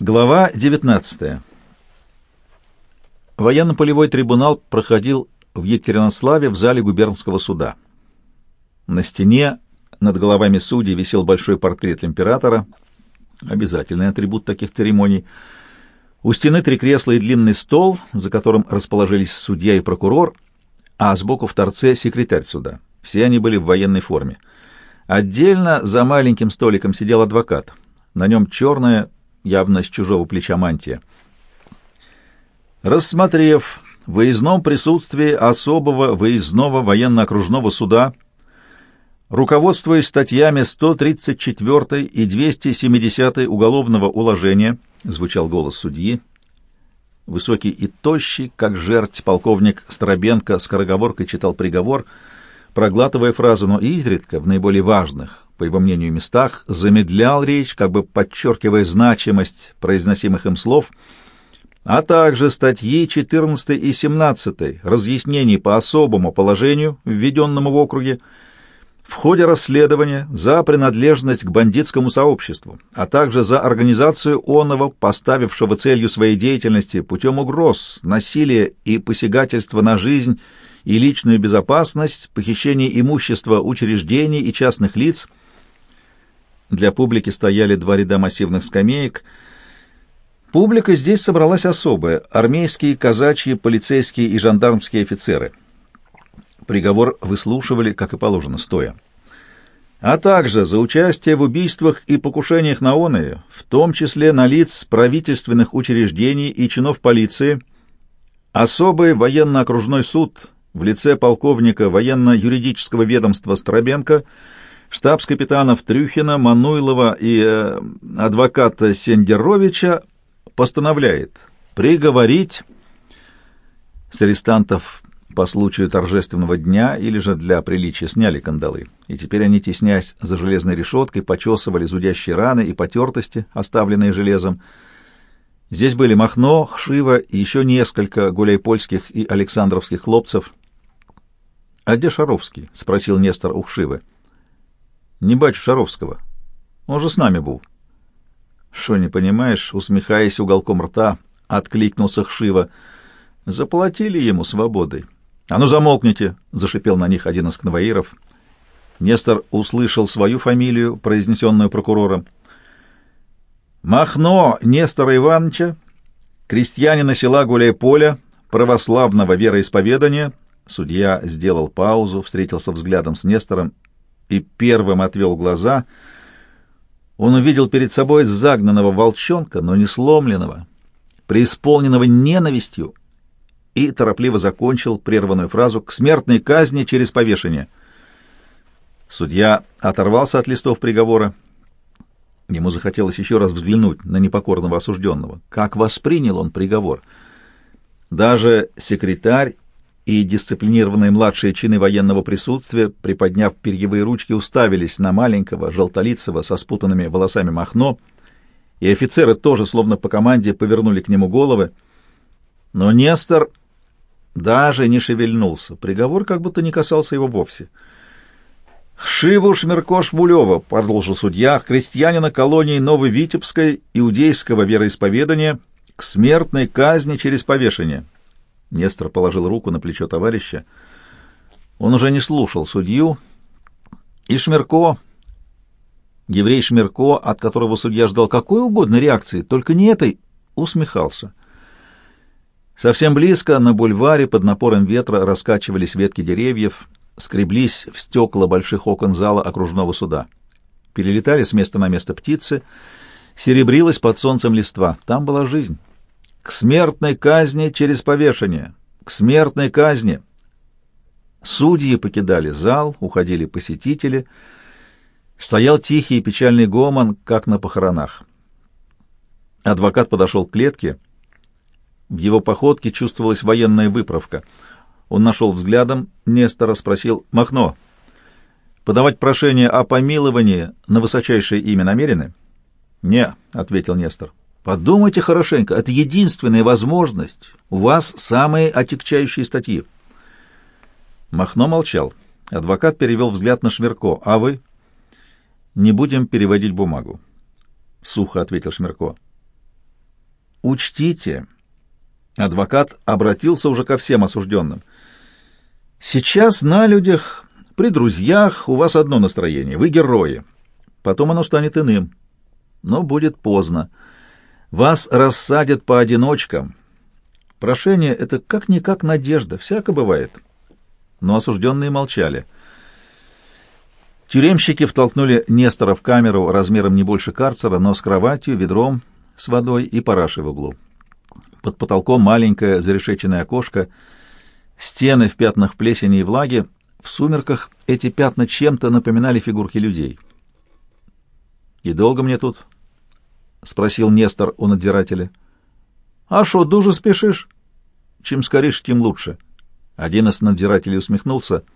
Глава 19. Военно-полевой трибунал проходил в Екатеринославе в зале губернского суда. На стене над головами судей висел большой портрет императора, обязательный атрибут таких церемоний. У стены три кресла и длинный стол, за которым расположились судья и прокурор, а сбоку в торце секретарь суда. Все они были в военной форме. Отдельно за маленьким столиком сидел адвокат. На нем черная, явно с чужого плеча мантия. Рассмотрев в выездном присутствии особого выездного военно-окружного суда, руководствуясь статьями 134 и 270 Уголовного уложения, звучал голос судьи, высокий и тощий, как жерть, полковник Старобенко скороговоркой читал приговор, проглатывая фразы, но изредка, в наиболее важных, по его мнению, местах, замедлял речь, как бы подчеркивая значимость произносимых им слов — а также статьи 14 и 17 разъяснений по особому положению, введенному в округе, в ходе расследования за принадлежность к бандитскому сообществу, а также за организацию оного, поставившего целью своей деятельности путем угроз, насилия и посягательства на жизнь и личную безопасность, похищение имущества учреждений и частных лиц. Для публики стояли два ряда массивных скамеек – Публика здесь собралась особая — армейские, казачьи, полицейские и жандармские офицеры. Приговор выслушивали, как и положено, стоя. А также за участие в убийствах и покушениях на оные, в том числе на лиц правительственных учреждений и чинов полиции, особый военно-окружной суд в лице полковника военно-юридического ведомства Старобенко — штабс-капитанов Трюхина, Мануйлова и э, адвоката Сендеровича постановляет приговорить с арестантов по случаю торжественного дня или же для приличия сняли кандалы, и теперь они, теснясь за железной решеткой, почесывали зудящие раны и потертости, оставленные железом. Здесь были Махно, Хшива и еще несколько гуляйпольских и александровских хлопцев. — А где Шаровский? — спросил Нестор у Хшивы. — Не бачу Шаровского. Он же с нами был. — «Шо не понимаешь?» — усмехаясь уголком рта, откликнулся Хшива. «Заплатили ему свободой». «А ну замолкните!» — зашипел на них один из конвоиров. Нестор услышал свою фамилию, произнесенную прокурором. «Махно Нестора Ивановича, крестьянина села Гуляй-Поля, православного вероисповедания». Судья сделал паузу, встретился взглядом с Нестором и первым отвел глаза — он увидел перед собой загнанного волчонка, но не сломленного, преисполненного ненавистью, и торопливо закончил прерванную фразу «к смертной казни через повешение». Судья оторвался от листов приговора. Ему захотелось еще раз взглянуть на непокорного осужденного. Как воспринял он приговор? Даже секретарь и дисциплинированные младшие чины военного присутствия, приподняв перьевые ручки, уставились на маленького, желтолицего, со спутанными волосами Махно, и офицеры тоже, словно по команде, повернули к нему головы. Но Нестор даже не шевельнулся. Приговор как будто не касался его вовсе. «Хшиву Шмирко Шмулева», — продолжил судья, — «крестьянина колонии Нововитебской иудейского вероисповедания к смертной казни через повешение». Нестор положил руку на плечо товарища. Он уже не слушал судью. И Шмерко, еврей Шмерко, от которого судья ждал какой угодно реакции, только не этой, усмехался. Совсем близко на бульваре под напором ветра раскачивались ветки деревьев, скреблись в стекла больших окон зала окружного суда. Перелетали с места на место птицы, серебрилась под солнцем листва. Там была жизнь. К смертной казни через повешение! К смертной казни! Судьи покидали зал, уходили посетители. Стоял тихий и печальный гомон, как на похоронах. Адвокат подошел к клетке. В его походке чувствовалась военная выправка. Он нашел взглядом Нестора, спросил «Махно, подавать прошение о помиловании на высочайшее имя намерены?» «Не», — ответил Нестор. Подумайте хорошенько, это единственная возможность. У вас самые отягчающие статьи. Махно молчал. Адвокат перевел взгляд на Шмирко. А вы? Не будем переводить бумагу. Сухо ответил Шмирко. Учтите, адвокат обратился уже ко всем осужденным. Сейчас на людях, при друзьях у вас одно настроение, вы герои. Потом оно станет иным, но будет поздно. Вас рассадят по одиночкам. Прошение — это как-никак надежда, всяко бывает. Но осужденные молчали. Тюремщики втолкнули Нестора в камеру размером не больше карцера, но с кроватью, ведром с водой и парашей в углу. Под потолком маленькое зарешеченное окошко, стены в пятнах плесени и влаги. В сумерках эти пятна чем-то напоминали фигурки людей. «И долго мне тут?» — спросил Нестор у надзирателя. «А шо, дуже спешишь?» «Чем скорее, тем лучше». Один из надзирателей усмехнулся —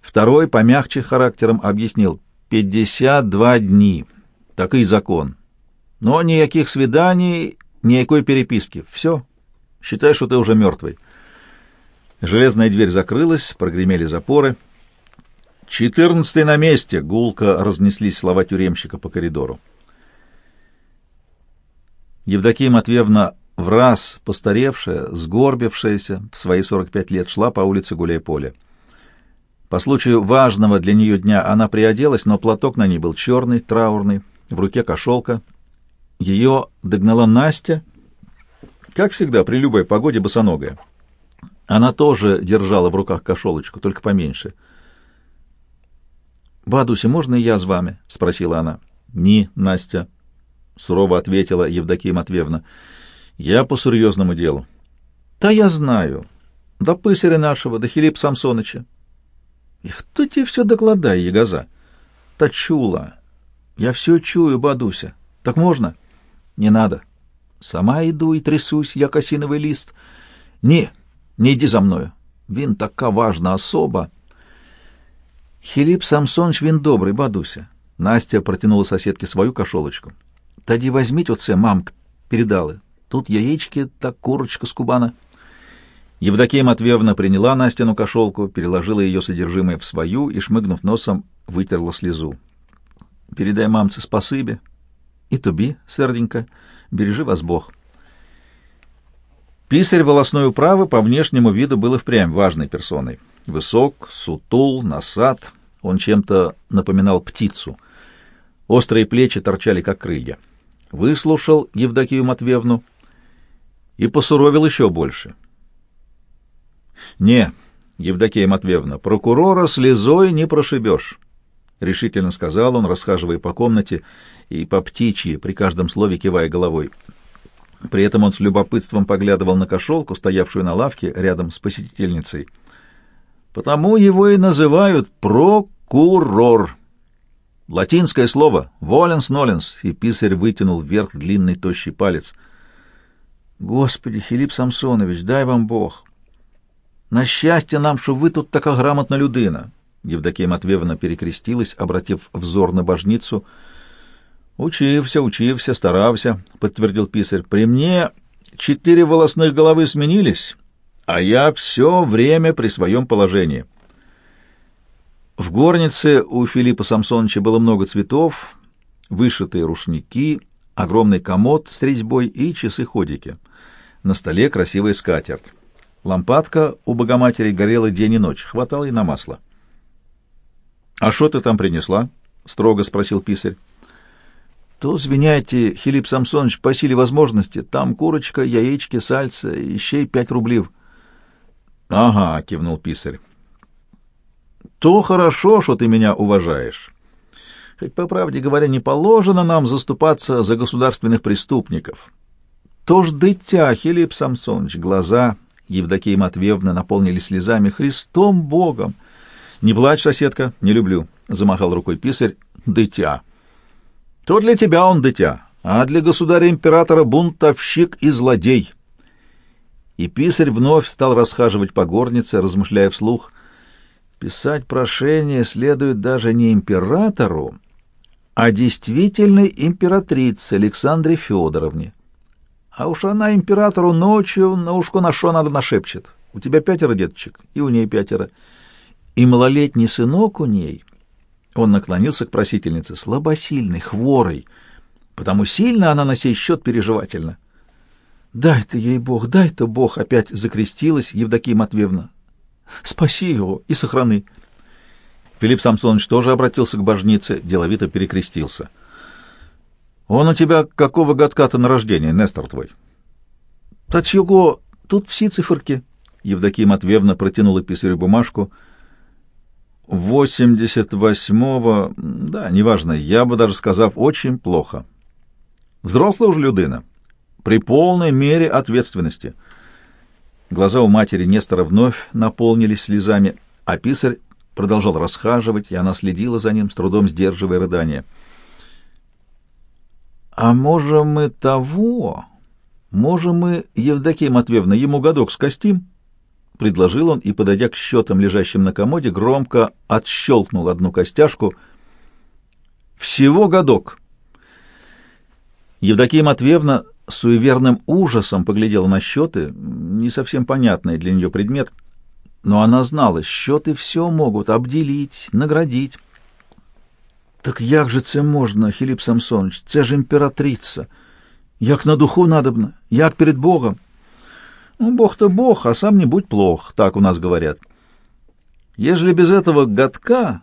Второй, помягче характером, объяснил «пятьдесят два дни». Такой закон. Но никаких свиданий, никакой переписки. Все. Считай, что ты уже мертвый. Железная дверь закрылась, прогремели запоры. «Четырнадцатый на месте!» — гулко разнеслись слова тюремщика по коридору. Евдокия Матвеевна в раз постаревшая, сгорбившаяся, в свои сорок пять лет шла по улице Гуляй-Поле. По случаю важного для нее дня она приоделась, но платок на ней был черный, траурный, в руке кошелка. Ее догнала Настя, как всегда, при любой погоде босоногая. Она тоже держала в руках кошелочку, только поменьше. «Бадуся, можно я с вами?» — спросила она. «Не, Настя», — сурово ответила Евдокия Матвеевна. «Я по серьезному делу». «Да я знаю. До пысаря нашего, до Хилипа Самсоныча. И кто тебе все докладай, ягоза? Та чула. Я все чую, Бадуся. Так можно? Не надо. Сама иду и трясусь, я осиновый лист. Не, не иди за мною. Він така важна особа. Хилип Самсонович, він добрый, Бадуся. Настя протянула соседке свою кошелочку. Тоді возьміть оце, мамка, передали. Тут яички, так курочка с кубана. Евдокия Матвеевна приняла Настину кошелку, переложила ее содержимое в свою и, шмыгнув носом, вытерла слезу. «Передай мамце спасибо. И тобі, серденько, бережи вас Бог». Писарь волосной управы по внешнему виду был и впрямь важной персоной. Высок, сутул, насад, он чем-то напоминал птицу. Острые плечи торчали, как крылья. Выслушал Евдокию Матвеевну и посуровил еще больше — «Не, Евдокия Матвеевна, прокурора слезой не прошибешь», — решительно сказал он, расхаживая по комнате и по птичьи, при каждом слове кивая головой. При этом он с любопытством поглядывал на кошелку, стоявшую на лавке рядом с посетительницей. «Потому его и называют прокурор». Латинское слово «воленс-ноленс», и писарь вытянул вверх длинный тощий палец. «Господи, Филипп Самсонович, дай вам Бог! На счастье нам, що ви тут така грамотна людина. Евдокия Матвеевна перекрестилась, обратив взор на божницу. Учился, учился, старался, подтвердил писарь. При мне четыре волосных головы сменились, а я все время при своем положении. В горнице у Филиппа Самсоновича было много цветов, вышитые рушники, огромный комод с резьбой и часы-ходики. На столе красивая скатерть. Лампадка у Богоматери горела день и ночь, хватало и на масло. — А что ты там принесла? — строго спросил писарь. — То, звиняйте, Филипп Самсонович, по силе возможности, там курочка, яички, сальца, ищей пять рублей. — Ага, — кивнул писарь. — То хорошо, что ты меня уважаешь. Хоть, по правде говоря, не положено нам заступаться за государственных преступников. То ж дитя, Филипп Самсонович, глаза Евдокия Матвеевна наполнили слезами. «Христом Богом!» «Не плачь, соседка, не люблю», — замахал рукой писарь. «Дитя». «То для тебя он дитя, а для государя-императора бунтовщик и злодей». И писарь вновь стал расхаживать по горнице, размышляя вслух. «Писать прошение следует даже не императору, а действительной императрице Александре Федоровне. А уж она императору ночью на ушко на шо надо нашепчет. У тебя пятеро деточек, и у ней пятеро. И малолетний сынок у ней, он наклонился к просительнице, слабосильный, хворый, потому сильно она на сей счет переживательна. Дай-то ей Бог, дай-то Бог, опять закрестилась Евдокия Матвеевна. Спаси его и сохраны. Филипп Самсонович тоже обратился к божнице, деловито перекрестился. «Он у тебя какого годка-то на рождение, Нестор твой?» «Тач его, тут все циферки». Евдокия Матвеевна протянула писарю бумажку. «Восемьдесят восьмого... Да, неважно, я бы даже сказав, очень плохо. Взрослая уже людина. При полной мере ответственности». Глаза у матери Нестора вновь наполнились слезами, а писарь продолжал расхаживать, и она следила за ним, с трудом сдерживая рыдание. «А можем мы того? Можем мы, Евдокия Матвеевна, ему годок скостим?» — предложил он и, подойдя к счетам, лежащим на комоде, громко отщелкнул одну костяшку. «Всего годок!» Евдокия Матвеевна с суеверным ужасом поглядела на счеты, не совсем понятный для нее предмет — но она знала, счеты все могут обделить, наградить. Так як же це можна, Филипп Самсонович? Це ж імператриця. Як на духу надобно, як перед Богом. Ну, Бог-то Бог, а сам не будь плох, так у нас говорят. Ежели без этого годка,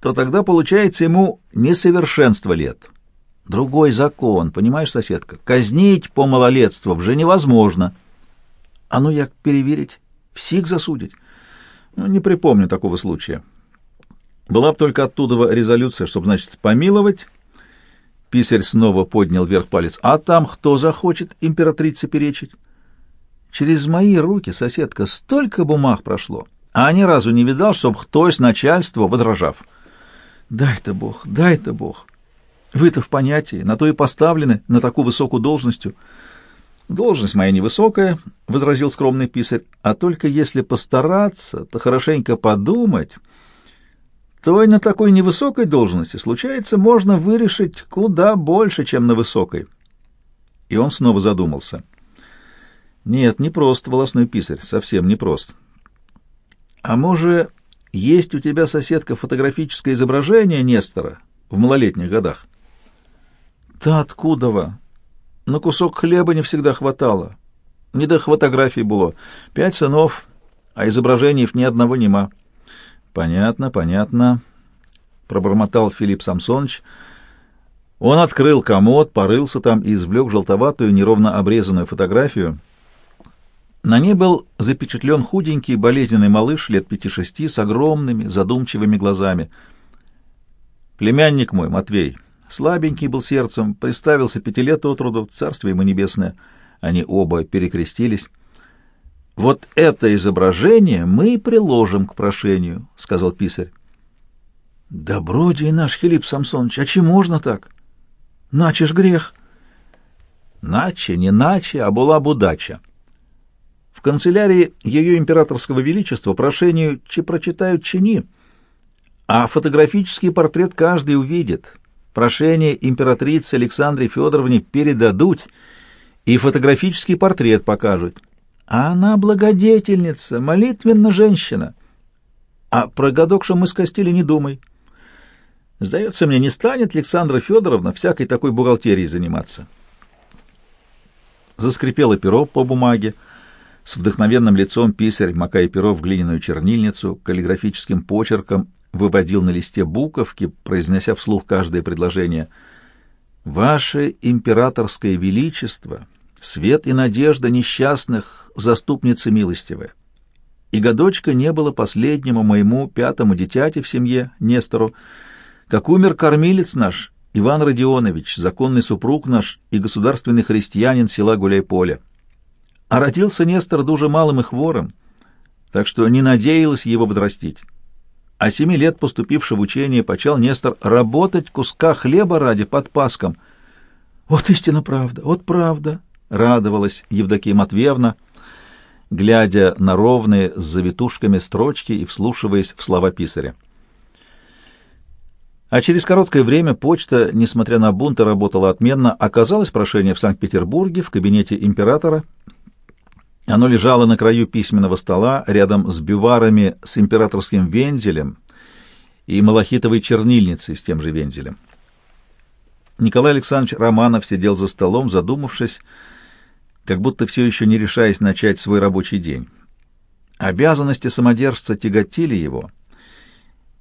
то тогда получается ему несовершенство лет. Другой закон, понимаешь, соседка? Казнить по малолетству уже невозможно. А ну як переверить? Всех засудить? Ну, не припомню такого случая. Была бы только оттуда резолюция, чтобы, значит, помиловать. Писарь снова поднял вверх палец. А там кто захочет императрице перечить? Через мои руки, соседка, столько бумаг прошло, а ни разу не видал, чтоб кто из начальства возражав. Дай-то Бог, дай-то Бог. Вы-то в понятии, на то и поставлены, на такую высокую должностью. «Должность моя невысокая», — возразил скромный писарь, «а только если постараться, то хорошенько подумать, то и на такой невысокой должности, случается, можно вырешить куда больше, чем на высокой». И он снова задумался. «Нет, не прост волосной писарь, совсем не прост. А может, есть у тебя, соседка, фотографическое изображение Нестора в малолетних годах?» «Да откуда вы?» На кусок хлеба не всегда хватало. Не до фотографий было. Пять сынов, а изображений ни одного нема. Понятно, понятно, пробормотал Филипп Самсонович. Он открыл комод, порылся там и извлек желтоватую, неровно обрезанную фотографию. На ней был запечатлен худенький, болезненный малыш лет пяти-шести с огромными, задумчивыми глазами. «Племянник мой, Матвей», Слабенький был сердцем, приставился пяти лет от роду, царствие ему небесное. Они оба перекрестились. — Вот это изображение мы и приложим к прошению, — сказал писарь. — Добродей наш, Филипп Самсонович, а чем можно так? Наче ж грех. — Наче, не наче, а была бы удача. В канцелярии ее императорского величества прошению чи прочитают чини, а фотографический портрет каждый увидит — Прошение императрицы Александре Федоровне передадут и фотографический портрет покажут. А она благодетельница, молитвенна женщина. А про годокша мы скостили не думай. Сдается мне, не станет Александра Федоровна всякой такой бухгалтерией заниматься. Заскрипело перо по бумаге. С вдохновенным лицом писарь, макая перо в глиняную чернильницу, каллиграфическим почерком выводил на листе буковки, произнося вслух каждое предложение. «Ваше императорское величество, свет и надежда несчастных, заступницы милостивая. И годочка не было последнему моему пятому дитяти в семье, Нестору, как умер кормилец наш, Иван Родионович, законный супруг наш и государственный христианин села Гуляйполя. А родился Нестор дуже малым и хворым, так что не надеялась его подрастить а семи лет поступивший в учение почал Нестор работать куска хлеба ради под паском. «Вот истинно правда, вот правда!» — радовалась Евдокия Матвеевна, глядя на ровные с завитушками строчки и вслушиваясь в слова писаря. А через короткое время почта, несмотря на бунты, работала отменно. Оказалось прошение в Санкт-Петербурге, в кабинете императора — оно лежало на краю письменного стола рядом с биварами с императорским вензелем и малахитовой чернильницей с тем же вензелем. Николай Александрович Романов сидел за столом, задумавшись. как будто все еще не решаясь начать свой рабочий день. Обязанности самодержца тяготили его,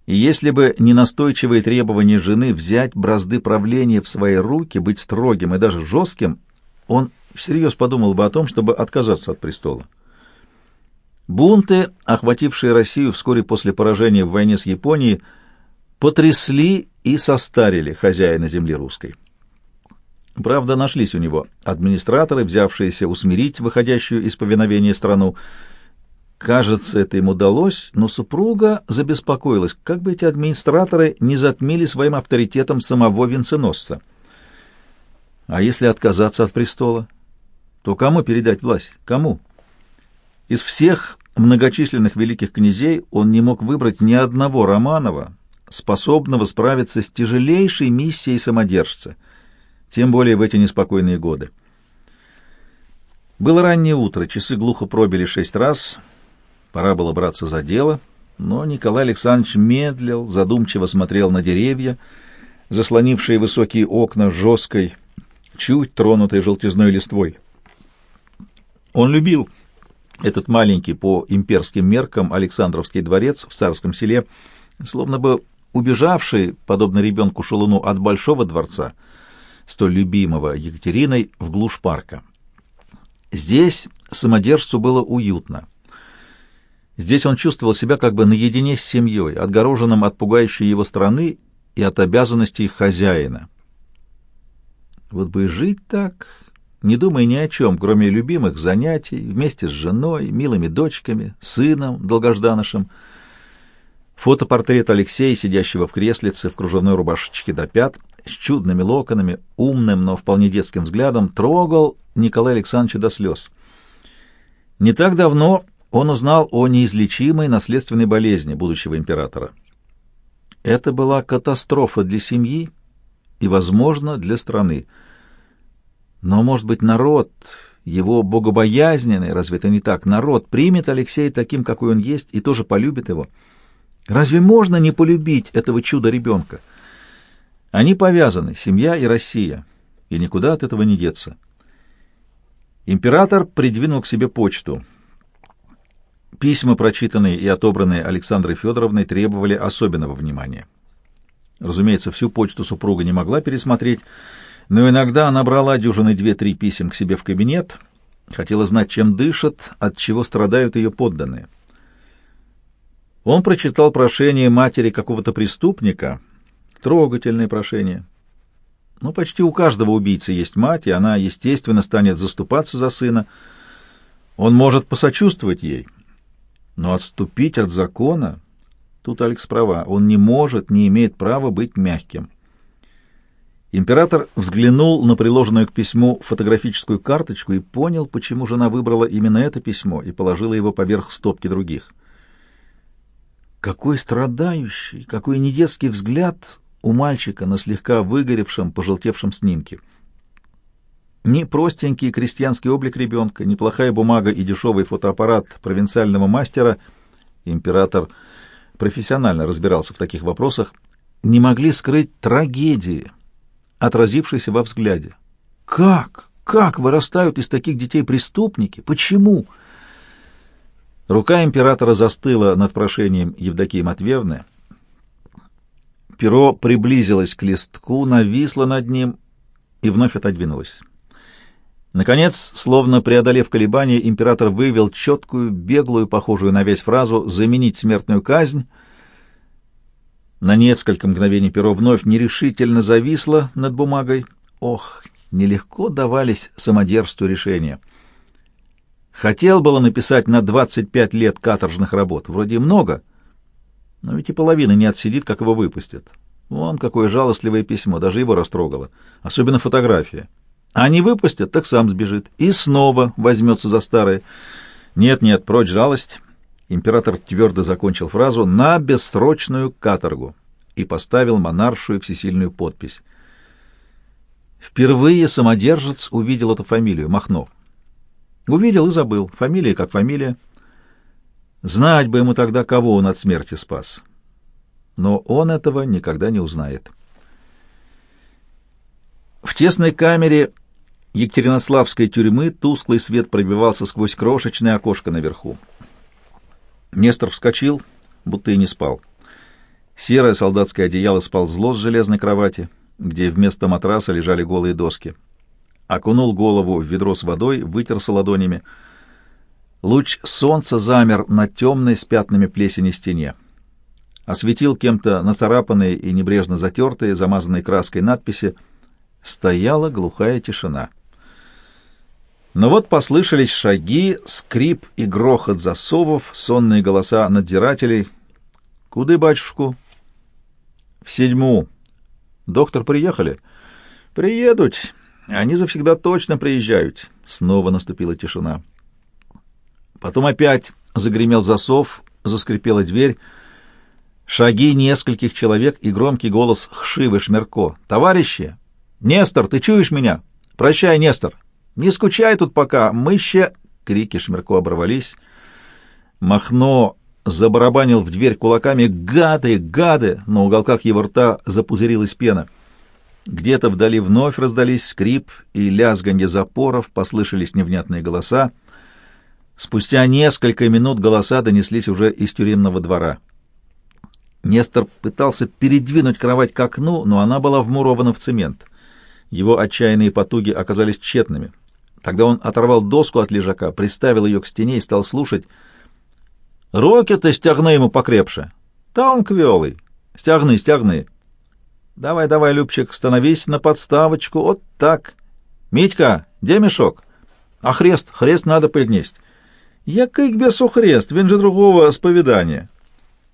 и если бы не настойчивые требования жены взять бразды правления в свои руки, быть строгим и даже жестким, он всерьез подумал бы о том, чтобы отказаться от престола. Бунты, охватившие Россию вскоре после поражения в войне с Японией, потрясли и состарили хозяина земли русской. Правда, нашлись у него администраторы, взявшиеся усмирить выходящую из повиновения страну. Кажется, это им удалось, но супруга забеспокоилась, как бы эти администраторы не затмили своим авторитетом самого венценосца. А если отказаться от престола, то кому передать власть? Кому? Из всех многочисленных великих князей он не мог выбрать ни одного Романова, способного справиться с тяжелейшей миссией самодержца, тем более в эти неспокойные годы. Было раннее утро, часы глухо пробили шесть раз, пора было браться за дело, но Николай Александрович медлил, задумчиво смотрел на деревья, заслонившие высокие окна жесткой, чуть тронутой желтизной листвой. Он любил этот маленький по имперским меркам Александровский дворец в царском селе, словно бы убежавший, подобно ребенку Шалуну, от большого дворца, столь любимого Екатериной, в глушь парка. Здесь самодержцу было уютно. Здесь он чувствовал себя как бы наедине с семьей, отгороженным от пугающей его страны и от обязанностей хозяина. Вот бы жить так, не думая ни о чем, кроме любимых занятий, вместе с женой, милыми дочками, сыном долгожданышем. Фотопортрет Алексея, сидящего в креслице в кружевной рубашечке до пят, с чудными локонами, умным, но вполне детским взглядом, трогал Николая Александровича до слез. Не так давно он узнал о неизлечимой наследственной болезни будущего императора. Это была катастрофа для семьи и, возможно, для страны. Но, может быть, народ, его богобоязненный, разве это не так, народ примет Алексея таким, какой он есть, и тоже полюбит его. Разве можно не полюбить этого чуда-ребенка? Они повязаны, семья и Россия, и никуда от этого не деться. Император придвинул к себе почту. Письма, прочитанные и отобранные Александрой Федоровной, требовали особенного внимания. Разумеется, всю почту супруга не могла пересмотреть, но иногда она брала дюжины две-три писем к себе в кабинет, хотела знать, чем дышат, от чего страдают ее подданные. Он прочитал прошение матери какого-то преступника, трогательное прошение. Но почти у каждого убийцы есть мать, и она, естественно, станет заступаться за сына. Он может посочувствовать ей, но отступить от закона... Тут Алекс права, он не может, не имеет права быть мягким. Император взглянул на приложенную к письму фотографическую карточку и понял, почему жена выбрала именно это письмо и положила его поверх стопки других. Какой страдающий, какой недетский взгляд у мальчика на слегка выгоревшем, пожелтевшем снимке. Ни простенький крестьянский облик ребенка, ни плохая бумага и дешевый фотоаппарат провинциального мастера, император профессионально разбирался в таких вопросах, не могли скрыть трагедии, отразившийся во взгляде. «Как? Как вырастают из таких детей преступники? Почему?» Рука императора застыла над прошением Евдокии Матвеевны. Перо приблизилось к листку, нависло над ним и вновь отодвинулось. Наконец, словно преодолев колебания, император вывел четкую, беглую, похожую на весь фразу «заменить смертную казнь», на несколько мгновений перо вновь нерешительно зависло над бумагой. Ох, нелегко давались самодержству решения. Хотел было написать на 25 лет каторжных работ. Вроде много, но ведь и половина не отсидит, как его выпустят. Вон какое жалостливое письмо, даже его растрогало. Особенно фотография. А не выпустят, так сам сбежит. И снова возьмется за старое. Нет-нет, прочь жалость. Император твердо закончил фразу «на бессрочную каторгу» и поставил монаршую всесильную подпись. Впервые самодержец увидел эту фамилию, Махно. Увидел и забыл. Фамилия как фамилия. Знать бы ему тогда, кого он от смерти спас. Но он этого никогда не узнает. В тесной камере Екатеринославской тюрьмы тусклый свет пробивался сквозь крошечное окошко наверху. Нестор вскочил, будто и не спал. Серое солдатское одеяло сползло с железной кровати, где вместо матраса лежали голые доски. Окунул голову в ведро с водой, вытерся ладонями. Луч солнца замер на темной с пятнами плесени стене. Осветил кем-то нацарапанные и небрежно затертые, замазанные краской надписи. Стояла глухая тишина. Но вот послышались шаги, скрип и грохот засовов, сонные голоса надзирателей. «Куды, батюшку?» «В седьму». «Доктор, приехали?» «Приедут. Они завсегда точно приезжают». Снова наступила тишина. Потом опять загремел засов, заскрипела дверь. Шаги нескольких человек и громкий голос Хшивы Шмерко. «Товарищи! Нестор, ты чуешь меня? Прощай, Нестор! Не скучай тут пока, мы ще...» Крики Шмерко оборвались. Махно забарабанил в дверь кулаками «Гады! Гады!» На уголках его рта запузырилась пена. Где-то вдали вновь раздались скрип и лязганье запоров, послышались невнятные голоса. Спустя несколько минут голоса донеслись уже из тюремного двора. Нестор пытался передвинуть кровать к окну, но она была вмурована в цемент. Его отчаянные потуги оказались тщетными. Тогда он оторвал доску от лежака, приставил ее к стене и стал слушать. «Руки-то стягны ему покрепше. Да он квелый. Стягны, стягны. Давай, давай, Любчик, становись на подставочку. Вот так. Митька, где мешок? А хрест, хрест надо поднесть. Який к бесу хрест, він же другого споведания.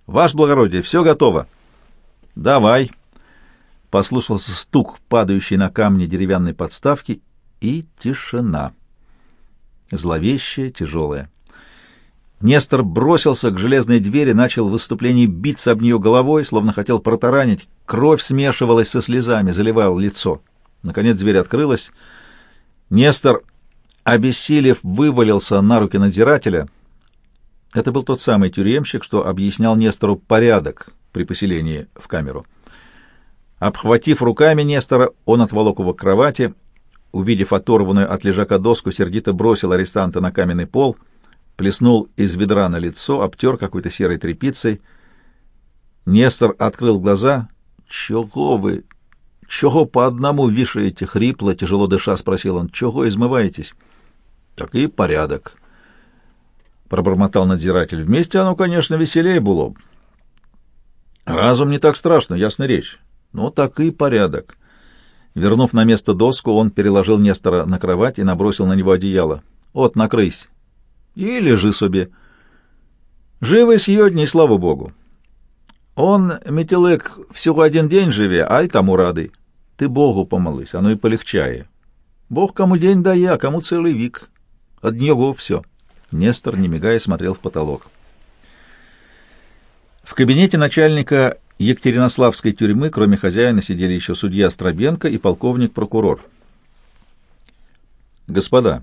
Ваш благородие, все готово. Давай. Послушался стук, падающий на камни деревянной подставки, и тишина. Зловещая, тяжелая. Нестор бросился к железной двери, начал в выступлении биться об нее головой, словно хотел протаранить. Кровь смешивалась со слезами, заливала лицо. Наконец дверь открылась. Нестор, обессилев, вывалился на руки надзирателя. Это был тот самый тюремщик, что объяснял Нестору порядок при поселении в камеру. Обхватив руками Нестора, он отволок его к кровати, увидев оторванную от лежака доску, сердито бросил арестанта на каменный пол, плеснул из ведра на лицо, обтер какой-то серой тряпицей. Нестор открыл глаза. «Чего вы? Чего по одному вишаете?» — хрипло, тяжело дыша, спросил он. «Чего измываетесь?» «Так и порядок», — пробормотал надзиратель. «Вместе оно, конечно, веселее было. Разум не так страшно, ясна речь. Но так и порядок». Вернув на место доску, он переложил Нестора на кровать и набросил на него одеяло. «От, накрысь. И лежи себе. Живый сьогодні, слава Богу. Он, метелек, всього один день живе, а й тому радий. Ти Богу помолись, оно и полегчає. Бог кому день дає, а кому целый век. От него все». Нестор, не мигая, смотрел в потолок. В кабинете начальника Екатеринославской тюрьмы, кроме хозяина, сидели еще судья Стробенко и полковник-прокурор. «Господа,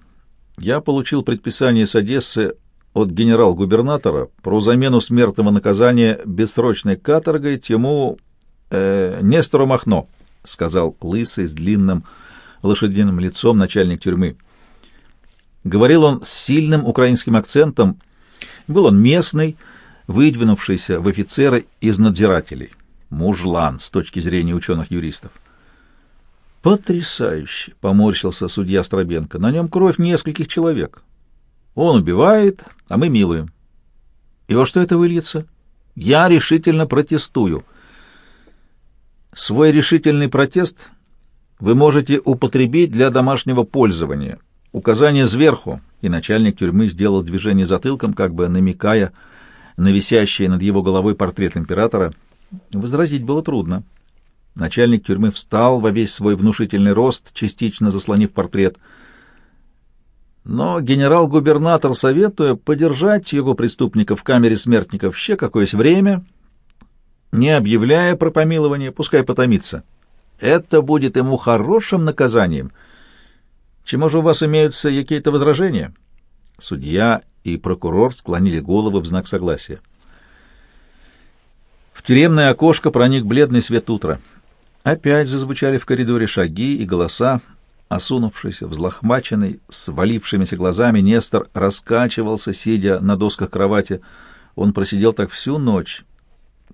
я получил предписание с Одессы от генерал-губернатора про замену смертного наказания бессрочной каторгой Тиму э, Нестору Махно», — сказал лысый с длинным лошадиным лицом начальник тюрьмы. Говорил он с сильным украинским акцентом. Был он местный, выдвинувшийся в офицеры из надзирателей. Мужлан с точки зрения ученых-юристов. «Потрясающе!» — поморщился судья Стробенко. «На нем кровь нескольких человек. Он убивает, а мы милуем. И во что это выльется? Я решительно протестую. Свой решительный протест вы можете употребить для домашнего пользования. Указание сверху». И начальник тюрьмы сделал движение затылком, как бы намекая на висящий над его головой портрет императора. Возразить было трудно. Начальник тюрьмы встал во весь свой внушительный рост, частично заслонив портрет. Но генерал-губернатор, советуя подержать его преступника в камере смертников еще какое-то время, не объявляя про помилование, пускай потомится. Это будет ему хорошим наказанием. Чему же у вас имеются какие-то возражения? Судья и прокурор склонили головы в знак согласия. В тюремное окошко проник бледный свет утра. Опять зазвучали в коридоре шаги и голоса. Осунувшийся, взлохмаченный, с валившимися глазами, Нестор раскачивался, сидя на досках кровати. Он просидел так всю ночь.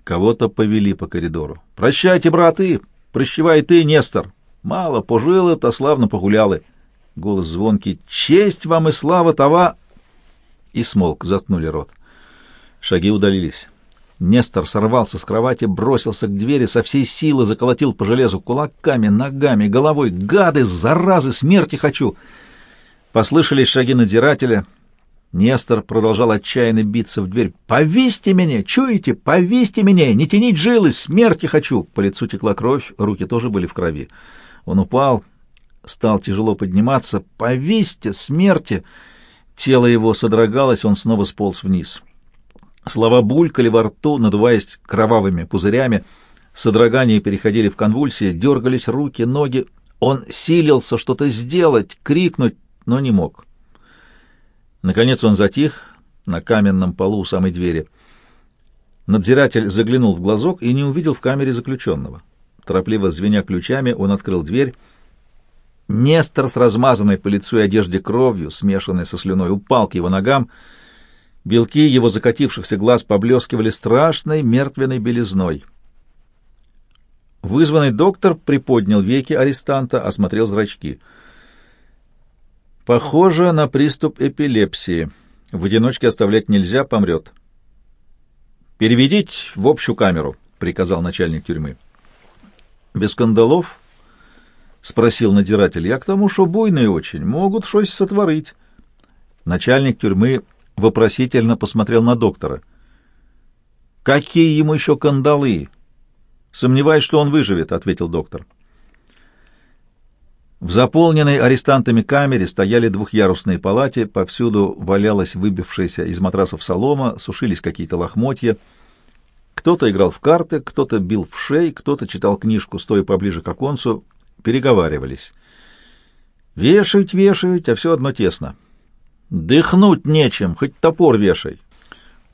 Кого-то повели по коридору. «Прощайте, браты! Прощавай ты, Нестор! Мало пожил, то славно погуляли!» Голос звонкий. «Честь вам и слава това!» И смолк, заткнули рот. Шаги удалились. Нестор сорвался с кровати, бросился к двери, со всей силы заколотил по железу кулаками, ногами, головой. «Гады, заразы, смерти хочу!» Послышались шаги надзирателя. Нестор продолжал отчаянно биться в дверь. «Повесьте меня! Чуете? Повесьте меня! Не тянить жилы! Смерти хочу!» По лицу текла кровь, руки тоже были в крови. Он упал, стал тяжело подниматься. «Повесьте! Смерти!» Тело его содрогалось, он снова сполз вниз. Слова булькали во рту, надуваясь кровавыми пузырями. Содрогания переходили в конвульсии, дергались руки, ноги. Он силился что-то сделать, крикнуть, но не мог. Наконец он затих на каменном полу у самой двери. Надзиратель заглянул в глазок и не увидел в камере заключенного. Торопливо звеня ключами, он открыл дверь. Нестор с размазанной по лицу и одежде кровью, смешанной со слюной, упал к его ногам — Белки его закатившихся глаз поблескивали страшной мертвенной белизной. Вызванный доктор приподнял веки арестанта, осмотрел зрачки. Похоже на приступ эпилепсии. В одиночке оставлять нельзя, помрет. «Переведите в общую камеру», — приказал начальник тюрьмы. «Без скандалов?» — спросил надзиратель. «Я к тому, что буйные очень, могут что-то сотворить». Начальник тюрьмы вопросительно посмотрел на доктора. «Какие ему еще кандалы?» «Сомневаюсь, что он выживет», — ответил доктор. В заполненной арестантами камере стояли двухъярусные палати, повсюду валялась выбившаяся из матрасов солома, сушились какие-то лохмотья. Кто-то играл в карты, кто-то бил в шей, кто-то читал книжку, стоя поближе к оконцу, переговаривались. «Вешают, вешают, а все одно тесно». Дыхнуть нечем, хоть топор вешай.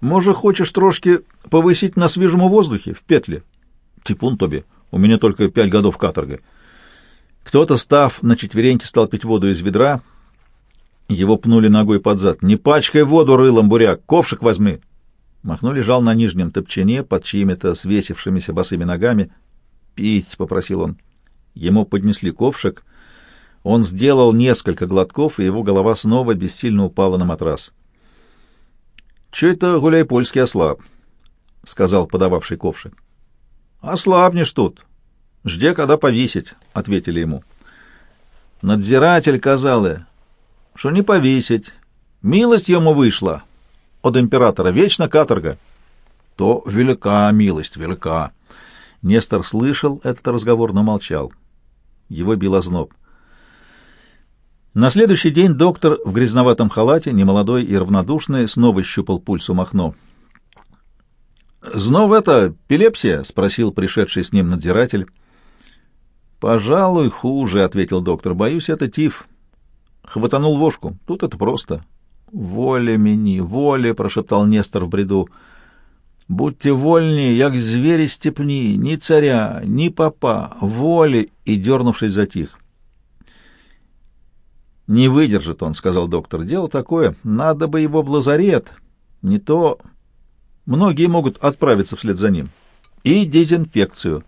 Может, хочешь трошки повысить на свежему воздухе, в петле? Типун тобі, у меня только пять годов каторги. Кто-то, став на четвереньки, стал пить воду из ведра. Его пнули ногой под зад. «Не пачкай воду рылом, буряк, ковшик возьми!» Махно лежал на нижнем топчине под чьими-то свесившимися босыми ногами. «Пить!» — попросил он. Ему поднесли ковшик — он сделал несколько глотков, и его голова снова бессильно упала на матрас. «Че это гуляй польский ослаб?» — сказал подававший ковшик. «Ослабнешь тут. Жди, когда повесить», — ответили ему. Надзиратель казали, что не повесить. Милость ему вышла от императора, вечно каторга. То велика милость, велика. Нестор слышал этот разговор, но молчал. Его бил озноб. На следующий день доктор в грязноватом халате, немолодой и равнодушный, снова щупал пульс у Махно. «Знов это эпилепсия?» — спросил пришедший с ним надзиратель. «Пожалуй, хуже», — ответил доктор. «Боюсь, это тиф». Хватанул вошку. Тут это просто. «Воля мені, воля!» — прошептал Нестор в бреду. «Будьте вольні, як звери степни, ни царя, ни папа, воли!» И, дернувшись, затих. «Не выдержит он», — сказал доктор. «Дело такое. Надо бы его в лазарет. Не то... Многие могут отправиться вслед за ним. И дезинфекцию».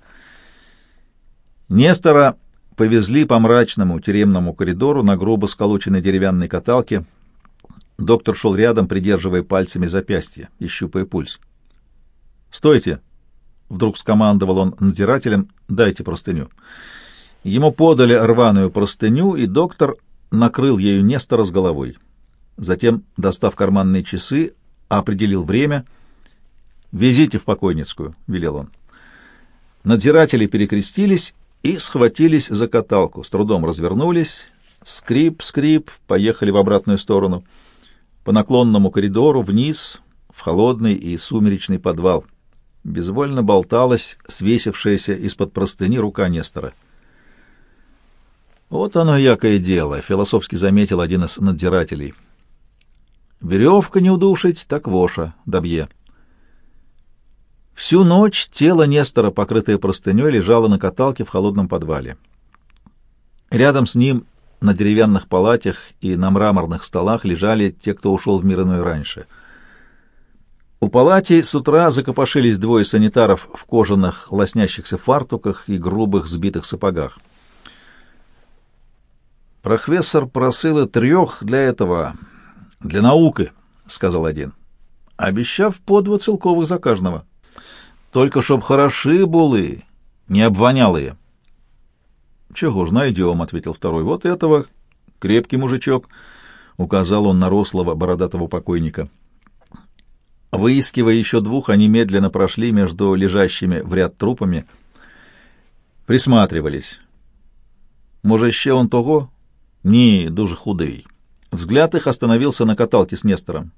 Нестора повезли по мрачному тюремному коридору на грубо сколоченной деревянной каталке. Доктор шел рядом, придерживая пальцами запястья и щупая пульс. «Стойте!» — вдруг скомандовал он надзирателем. «Дайте простыню». Ему подали рваную простыню, и доктор накрыл ею Нестора с головой. Затем, достав карманные часы, определил время. «Везите в покойницкую», — велел он. Надзиратели перекрестились и схватились за каталку, с трудом развернулись, скрип-скрип, поехали в обратную сторону, по наклонному коридору вниз, в холодный и сумеречный подвал. Безвольно болталась свесившаяся из-под простыни рука Нестора. Вот оно якое дело, философски заметил один из надзирателей. Веревка не удушить, так воша, добье. Всю ночь тело Нестора, покрытое простыней, лежало на каталке в холодном подвале. Рядом с ним На деревянных палатях и на мраморных столах лежали те, кто ушел в мир иной раньше. У палати с утра закопошились двое санитаров в кожаных лоснящихся фартуках и грубых сбитых сапогах. «Профессор просил трех для этого, для науки», — сказал один, обещав по два целковых за каждого. «Только чтоб хороши були, не обвонялые». «Чего ж, найдем», — ответил второй. «Вот этого, крепкий мужичок», — указал он на рослого бородатого покойника. Выискивая еще двух, они медленно прошли между лежащими в ряд трупами, присматривались. «Може, ще он того?» «Ні, дуже худий». Взгляд их остановился на каталке с Нестором.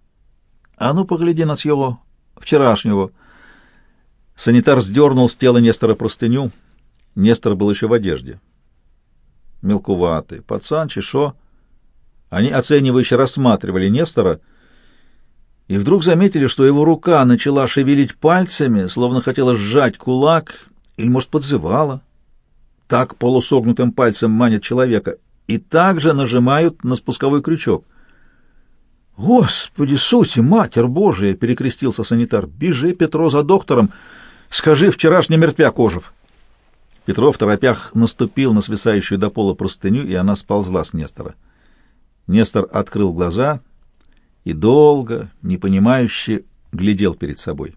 «А ну, погляди на его вчерашнего». Санитар сдернул с тела Нестора простыню. Нестор был еще в одежде мелкуватый, пацан, чешо. Они оценивающе рассматривали Нестора и вдруг заметили, что его рука начала шевелить пальцами, словно хотела сжать кулак или, может, подзывала. Так полусогнутым пальцем манят человека и также нажимают на спусковой крючок. «Господи, сути, матерь Божия!» — перекрестился санитар. «Бежи, Петро, за доктором! Скажи, вчерашний мертвяк ожив!» Петров, торопях, наступил на свисающую до пола простыню, и она сползла с Нестора. Нестор открыл глаза и долго, непонимающе, глядел перед собой.